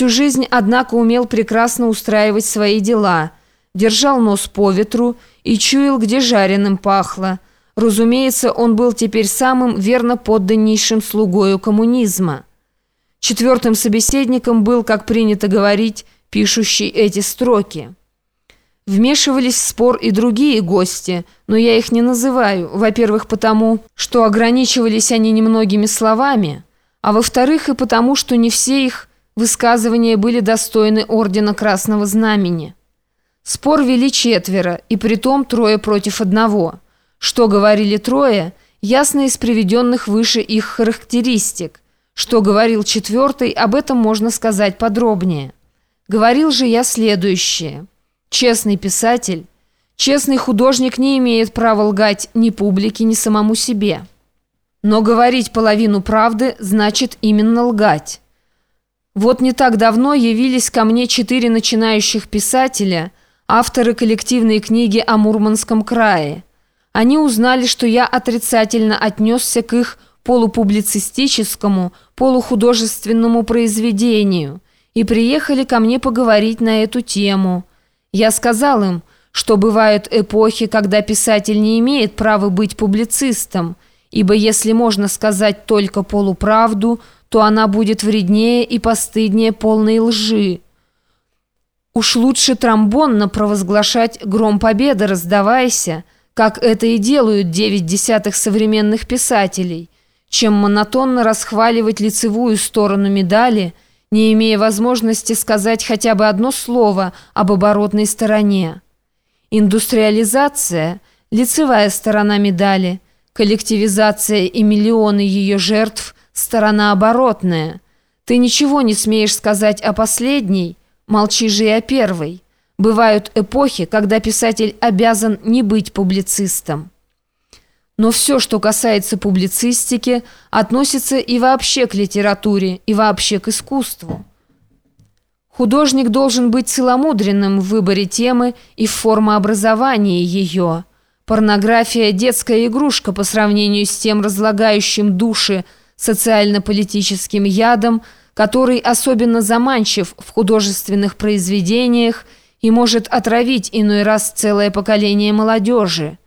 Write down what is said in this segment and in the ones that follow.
Всю жизнь, однако, умел прекрасно устраивать свои дела, держал нос по ветру и чуял, где жареным пахло. Разумеется, он был теперь самым верно подданнейшим слугою коммунизма. Четвертым собеседником был, как принято говорить, пишущий эти строки. Вмешивались в спор и другие гости, но я их не называю, во-первых, потому, что ограничивались они немногими словами, а во-вторых, и потому, что не все их высказывания были достойны Ордена Красного Знамени. Спор вели четверо, и притом трое против одного. Что говорили трое, ясно из приведенных выше их характеристик. Что говорил четвертый, об этом можно сказать подробнее. Говорил же я следующее. Честный писатель, честный художник не имеет права лгать ни публике, ни самому себе. Но говорить половину правды значит именно лгать. Вот не так давно явились ко мне четыре начинающих писателя, авторы коллективной книги о Мурманском крае. Они узнали, что я отрицательно отнесся к их полупублицистическому, полухудожественному произведению и приехали ко мне поговорить на эту тему. Я сказал им, что бывают эпохи, когда писатель не имеет права быть публицистом, ибо если можно сказать только полуправду – то она будет вреднее и постыднее полной лжи. Уж лучше тромбонно провозглашать гром победы, раздавайся, как это и делают девять десятых современных писателей, чем монотонно расхваливать лицевую сторону медали, не имея возможности сказать хотя бы одно слово об оборотной стороне. Индустриализация – лицевая сторона медали, коллективизация и миллионы ее жертв – сторона оборотная. Ты ничего не смеешь сказать о последней, молчи же и о первой. Бывают эпохи, когда писатель обязан не быть публицистом. Но все, что касается публицистики, относится и вообще к литературе, и вообще к искусству. Художник должен быть целомудренным в выборе темы и в формообразовании ее. Порнография – детская игрушка по сравнению с тем разлагающим души, социально-политическим ядом, который особенно заманчив в художественных произведениях и может отравить иной раз целое поколение молодежи.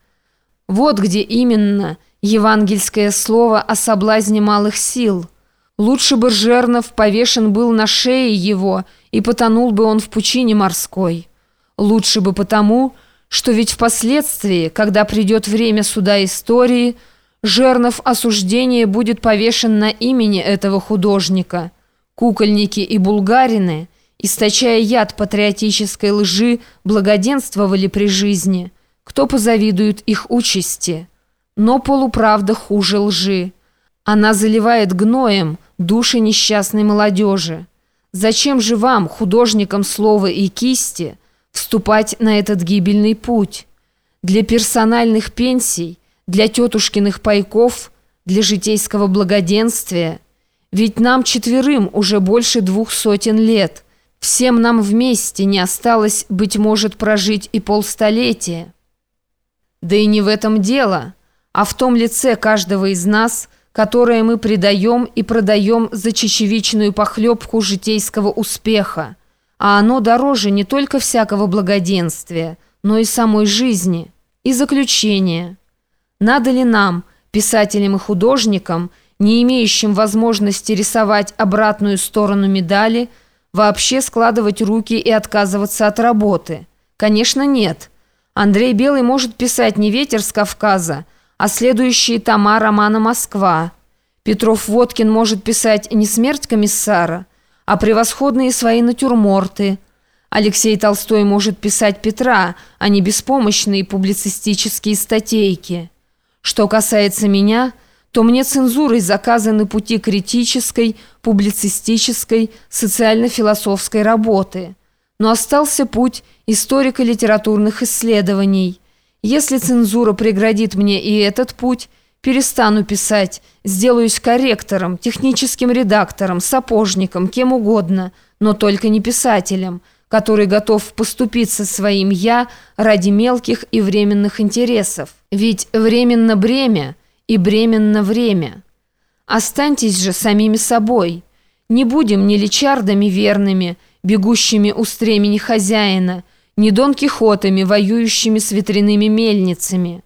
Вот где именно евангельское слово о соблазне малых сил. Лучше бы Жернов повешен был на шее его, и потонул бы он в пучине морской. Лучше бы потому, что ведь впоследствии, когда придет время суда истории – Жернов осуждение будет повешен на имени этого художника. Кукольники и булгарины, источая яд патриотической лжи, благоденствовали при жизни. Кто позавидует их участи? Но полуправда хуже лжи. Она заливает гноем души несчастной молодежи. Зачем же вам, художникам слова и кисти, вступать на этот гибельный путь? Для персональных пенсий – для тетушкиных пайков, для житейского благоденствия. Ведь нам четверым уже больше двух сотен лет. Всем нам вместе не осталось, быть может, прожить и полстолетия. Да и не в этом дело, а в том лице каждого из нас, которое мы предаем и продаем за чечевичную похлебку житейского успеха. А оно дороже не только всякого благоденствия, но и самой жизни. И заключение – надо ли нам, писателям и художникам, не имеющим возможности рисовать обратную сторону медали, вообще складывать руки и отказываться от работы? Конечно, нет. Андрей Белый может писать не «Ветер с Кавказа», а следующие тома романа «Москва». Петров-Водкин может писать не «Смерть комиссара», а превосходные свои натюрморты. Алексей Толстой может писать Петра, а не беспомощные публицистические статейки. Что касается меня, то мне цензурой заказаны пути критической, публицистической, социально-философской работы. Но остался путь историко-литературных исследований. Если цензура преградит мне и этот путь, перестану писать, сделаюсь корректором, техническим редактором, сапожником, кем угодно, но только не писателем – который готов поступиться своим «я» ради мелких и временных интересов. Ведь временно бремя и бременно время. Останьтесь же самими собой. Не будем ни личардами верными, бегущими у стремени хозяина, ни Дон Кихотами, воюющими с ветряными мельницами.